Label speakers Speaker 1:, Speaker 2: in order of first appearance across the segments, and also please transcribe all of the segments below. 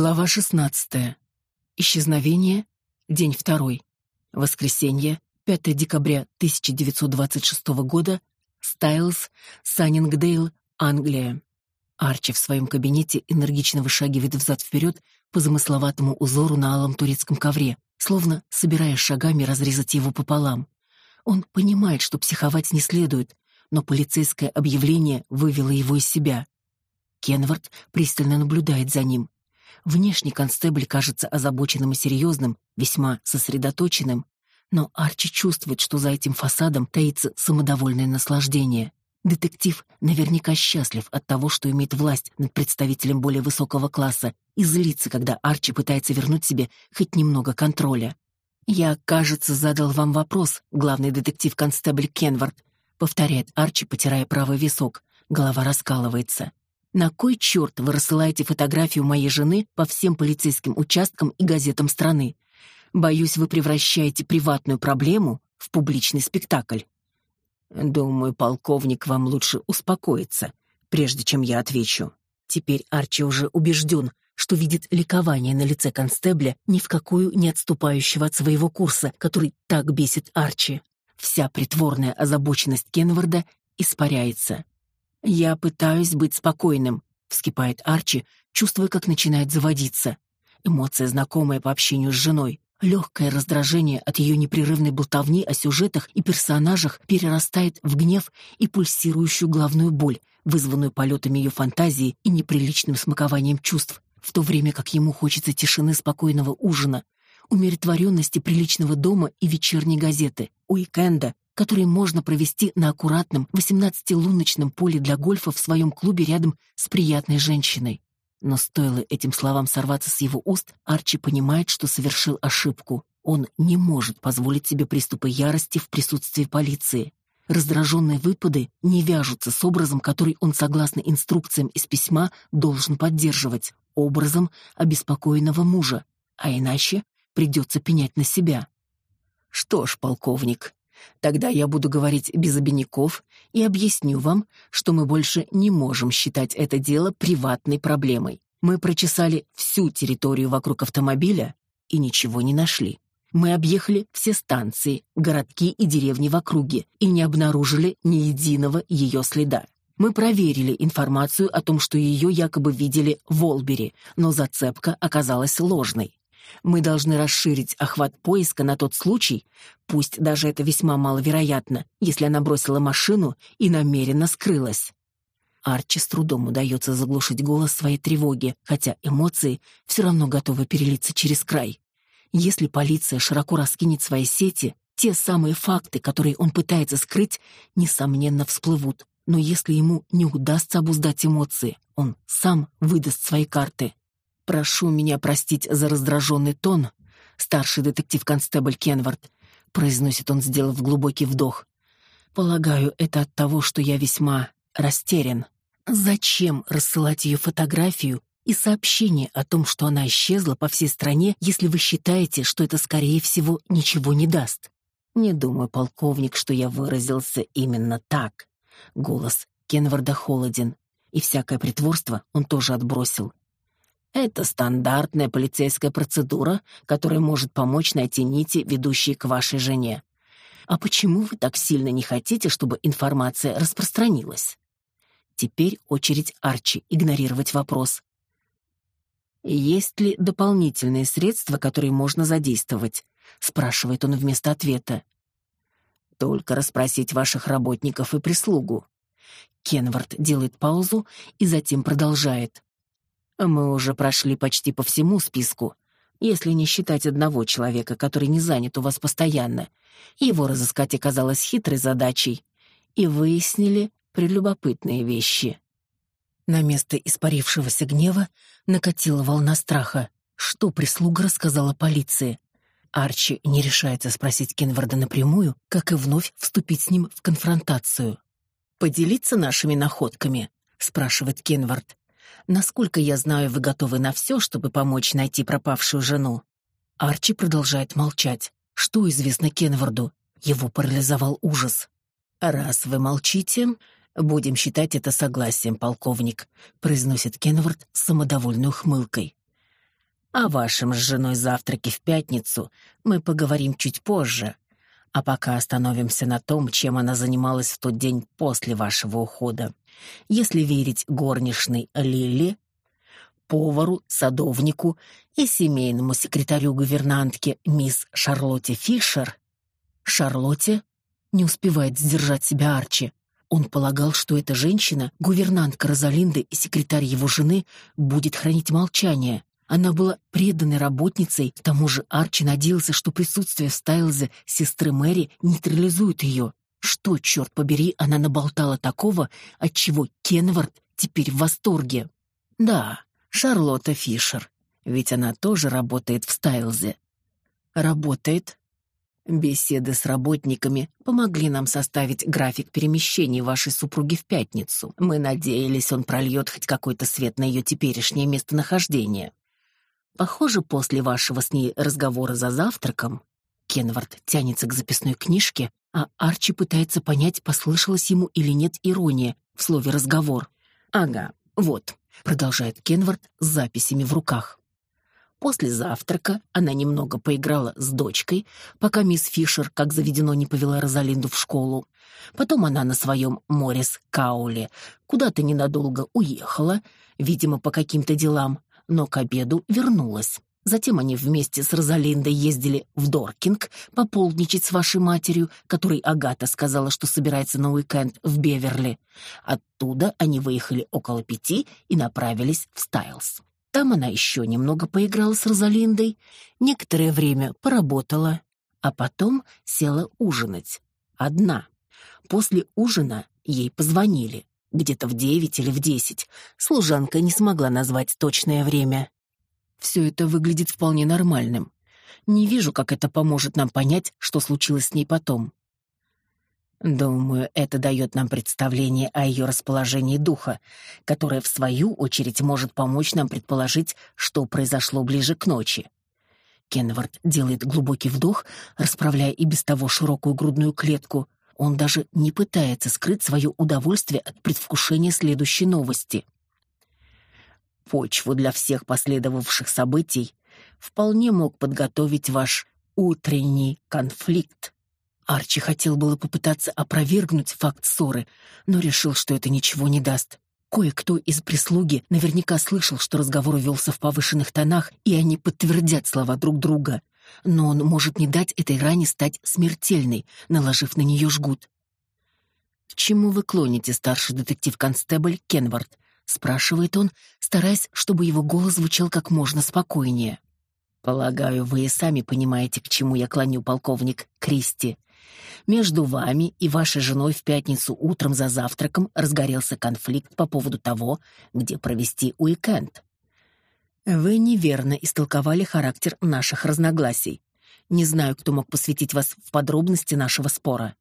Speaker 1: Глава 16. Исчезновение. День второй. Воскресенье, 5 декабря 1926 года. Стайлз, Саннингдейл, Англия. Арчи в своем кабинете энергично вышагивает взад-вперед по замысловатому узору на алом турецком ковре, словно собираясь шагами разрезать его пополам. Он понимает, что психовать не следует, но полицейское объявление вывело его из себя. Кенвард пристально наблюдает за ним. Внешний констебль кажется озабоченным и серьезным, весьма сосредоточенным, но Арчи чувствует, что за этим фасадом таится самодовольное наслаждение. Детектив наверняка счастлив от того, что имеет власть над представителем более высокого класса и злится, когда Арчи пытается вернуть себе хоть немного контроля. «Я, кажется, задал вам вопрос, главный детектив-констебль Кенвард», повторяет Арчи, потирая правый висок. Голова раскалывается. «На кой черт вы рассылаете фотографию моей жены по всем полицейским участкам и газетам страны? Боюсь, вы превращаете приватную проблему в публичный спектакль». «Думаю, полковник, вам лучше успокоиться, прежде чем я отвечу». Теперь Арчи уже убежден, что видит ликование на лице констебля, ни в какую не отступающего от своего курса, который так бесит Арчи. Вся притворная озабоченность Кенварда испаряется. «Я пытаюсь быть спокойным», — вскипает Арчи, чувствуя, как начинает заводиться. Эмоция, знакомая по общению с женой. Легкое раздражение от ее непрерывной болтовни о сюжетах и персонажах перерастает в гнев и пульсирующую главную боль, вызванную полетами ее фантазии и неприличным смакованием чувств, в то время как ему хочется тишины спокойного ужина, умиротворенности приличного дома и вечерней газеты, уикенда, который можно провести на аккуратном 18-луночном поле для гольфа в своем клубе рядом с приятной женщиной. Но стоило этим словам сорваться с его уст, Арчи понимает, что совершил ошибку. Он не может позволить себе приступы ярости в присутствии полиции. Раздраженные выпады не вяжутся с образом, который он, согласно инструкциям из письма, должен поддерживать, образом обеспокоенного мужа, а иначе придется пенять на себя. Что ж, полковник, Тогда я буду говорить без обиняков и объясню вам, что мы больше не можем считать это дело приватной проблемой. Мы прочесали всю территорию вокруг автомобиля и ничего не нашли. Мы объехали все станции, городки и деревни в округе и не обнаружили ни единого ее следа. Мы проверили информацию о том, что ее якобы видели в Олбери, но зацепка оказалась ложной. Мы должны расширить охват поиска на тот случай, пусть даже это весьма маловероятно, если она бросила машину и намеренно скрылась. Арчи с трудом удается заглушить голос своей тревоги, хотя эмоции все равно готовы перелиться через край. Если полиция широко раскинет свои сети, те самые факты, которые он пытается скрыть, несомненно всплывут. Но если ему не удастся обуздать эмоции, он сам выдаст свои карты. «Прошу меня простить за раздраженный тон, старший детектив-констебль Кенвард», произносит он, сделав глубокий вдох. «Полагаю, это от того, что я весьма растерян. Зачем рассылать ее фотографию и сообщение о том, что она исчезла по всей стране, если вы считаете, что это, скорее всего, ничего не даст?» «Не думаю, полковник, что я выразился именно так». Голос Кенварда холоден, и всякое притворство он тоже отбросил. Это стандартная полицейская процедура, которая может помочь найти нити, ведущие к вашей жене. А почему вы так сильно не хотите, чтобы информация распространилась? Теперь очередь Арчи игнорировать вопрос. Есть ли дополнительные средства, которые можно задействовать? спрашивает он вместо ответа. Только расспросить ваших работников и прислугу. Кенвард делает паузу и затем продолжает. Мы уже прошли почти по всему списку, если не считать одного человека, который не занят у вас постоянно. Его разыскать оказалось хитрой задачей. И выяснили прелюбопытные вещи. На место испарившегося гнева накатила волна страха. Что прислуга рассказала полиции? Арчи не решается спросить Кенварда напрямую, как и вновь вступить с ним в конфронтацию. «Поделиться нашими находками?» — спрашивает Кенвард. Насколько я знаю, вы готовы на все, чтобы помочь найти пропавшую жену. Арчи продолжает молчать. Что известно Кенварду? Его парализовал ужас. Раз вы молчите, будем считать это согласием, полковник, произносит Кенвард с самодовольной ухмылкой. О вашем с женой завтраке в пятницу мы поговорим чуть позже. А пока остановимся на том, чем она занималась в тот день после вашего ухода. Если верить горничной Лили, повару, садовнику и семейному секретарю гувернантки мисс Шарлотте Фишер, Шарлотте не успевает сдержать себя Арчи. Он полагал, что эта женщина, гувернантка Розалинды и секретарь его жены, будет хранить молчание. Она была преданной работницей, к тому же Арчи надеялся, что присутствие в Стайлзе сестры Мэри нейтрализует ее. Что, черт побери, она наболтала такого, от чего Кенвард теперь в восторге? Да, Шарлотта Фишер, ведь она тоже работает в Стайлзе. Работает, Беседы с работниками помогли нам составить график перемещений вашей супруги в пятницу. Мы надеялись, он прольет хоть какой-то свет на ее теперешнее местонахождение. Похоже, после вашего с ней разговора за завтраком Кенвард тянется к записной книжке, а Арчи пытается понять, послышалась ему или нет ирония в слове «разговор». «Ага, вот», — продолжает Кенвард с записями в руках. После завтрака она немного поиграла с дочкой, пока мисс Фишер, как заведено, не повела Розалинду в школу. Потом она на своем Моррис Кауле куда-то ненадолго уехала, видимо, по каким-то делам, но к обеду вернулась. Затем они вместе с Розалиндой ездили в Доркинг пополничать с вашей матерью, которой Агата сказала, что собирается на уикенд в Беверли. Оттуда они выехали около пяти и направились в Стайлс. Там она еще немного поиграла с Розалиндой, некоторое время поработала, а потом села ужинать. Одна. После ужина ей позвонили. Где-то в девять или в десять. Служанка не смогла назвать точное время. Все это выглядит вполне нормальным. Не вижу, как это поможет нам понять, что случилось с ней потом. Думаю, это дает нам представление о ее расположении духа, которое, в свою очередь, может помочь нам предположить, что произошло ближе к ночи. Кенвард делает глубокий вдох, расправляя и без того широкую грудную клетку. Он даже не пытается скрыть свое удовольствие от предвкушения следующей новости. Почву для всех последовавших событий вполне мог подготовить ваш утренний конфликт. Арчи хотел было попытаться опровергнуть факт ссоры, но решил, что это ничего не даст. Кое-кто из прислуги наверняка слышал, что разговор велся в повышенных тонах, и они подтвердят слова друг друга. Но он может не дать этой ране стать смертельной, наложив на нее жгут. «К чему вы клоните, старший детектив-констебль Кенвард?» — спрашивает он, стараясь, чтобы его голос звучал как можно спокойнее. «Полагаю, вы и сами понимаете, к чему я клоню, полковник Кристи. Между вами и вашей женой в пятницу утром за завтраком разгорелся конфликт по поводу того, где провести уикенд. Вы неверно истолковали характер наших разногласий. Не знаю, кто мог посвятить вас в подробности нашего спора.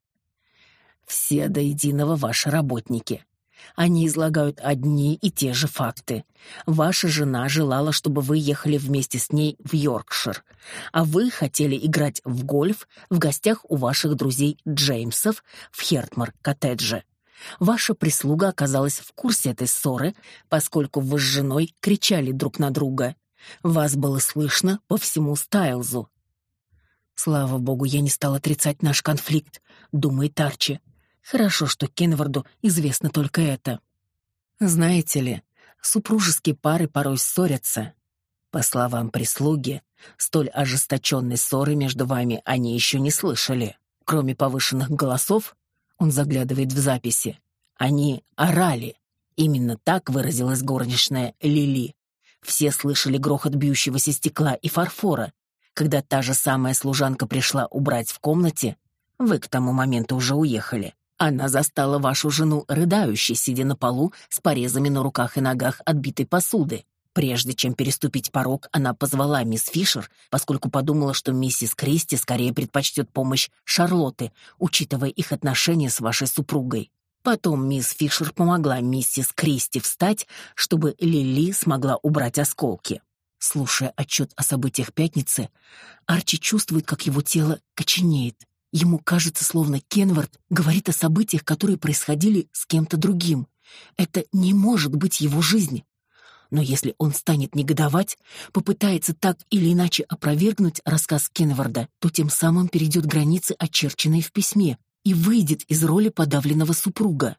Speaker 1: Все до единого ваши работники. Они излагают одни и те же факты. Ваша жена желала, чтобы вы ехали вместе с ней в Йоркшир, а вы хотели играть в гольф в гостях у ваших друзей Джеймсов в Хертмар-коттедже. Ваша прислуга оказалась в курсе этой ссоры, поскольку вы с женой кричали друг на друга. Вас было слышно по всему Стайлзу. Слава богу, я не стал отрицать наш конфликт, думает Арчи. Хорошо, что Кенварду известно только это. Знаете ли, супружеские пары порой ссорятся. По словам прислуги, столь ожесточенной ссоры между вами они еще не слышали. Кроме повышенных голосов, он заглядывает в записи, они орали. Именно так выразилась горничная Лили. Все слышали грохот бьющегося стекла и фарфора. Когда та же самая служанка пришла убрать в комнате, вы к тому моменту уже уехали. Она застала вашу жену рыдающей, сидя на полу с порезами на руках и ногах от битой посуды. Прежде чем переступить порог, она позвала мисс Фишер, поскольку подумала, что миссис Кристи скорее предпочтет помощь Шарлотты, учитывая их отношения с вашей супругой. Потом мисс Фишер помогла миссис Кристи встать, чтобы Лили смогла убрать осколки. Слушая отчет о событиях пятницы, Арчи чувствует, как его тело коченеет. Ему кажется, словно Кенвард говорит о событиях, которые происходили с кем-то другим. Это не может быть его жизнь. Но если он станет негодовать, попытается так или иначе опровергнуть рассказ Кенварда, то тем самым перейдет границы, очерченные в письме, и выйдет из роли подавленного супруга.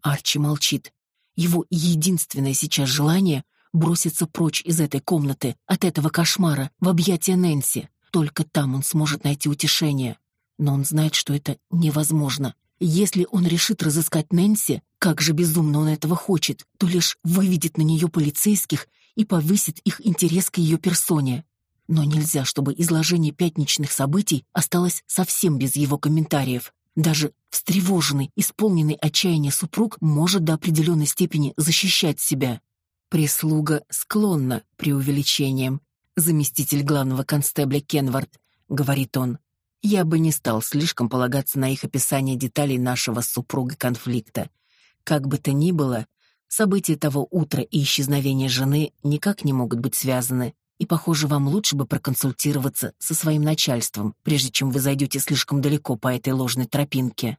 Speaker 1: Арчи молчит. Его единственное сейчас желание — броситься прочь из этой комнаты, от этого кошмара, в объятия Нэнси. Только там он сможет найти утешение. Но он знает, что это невозможно. Если он решит разыскать Нэнси, как же безумно он этого хочет, то лишь выведет на нее полицейских и повысит их интерес к ее персоне. Но нельзя, чтобы изложение пятничных событий осталось совсем без его комментариев. Даже встревоженный, исполненный отчаяния супруг может до определенной степени защищать себя. Прислуга склонна преувеличениям. Заместитель главного констебля Кенвард, говорит он, я бы не стал слишком полагаться на их описание деталей нашего с супругой конфликта. Как бы то ни было, события того утра и исчезновение жены никак не могут быть связаны, и, похоже, вам лучше бы проконсультироваться со своим начальством, прежде чем вы зайдете слишком далеко по этой ложной тропинке.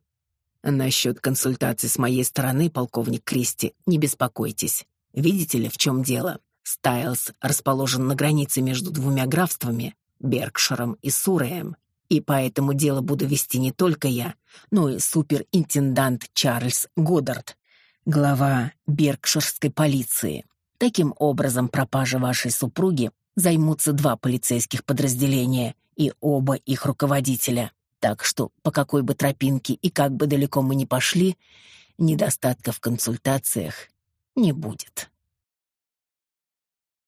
Speaker 1: Насчет консультации с моей стороны, полковник Кристи, не беспокойтесь. Видите ли, в чем дело? Стайлс расположен на границе между двумя графствами, Беркширом и Суреем, и поэтому дело буду вести не только я, но и суперинтендант Чарльз Годдард, глава Беркширской полиции. Таким образом, пропажа вашей супруги займутся два полицейских подразделения и оба их руководителя. Так что, по какой бы тропинке и как бы далеко мы ни пошли, недостатка в консультациях не будет.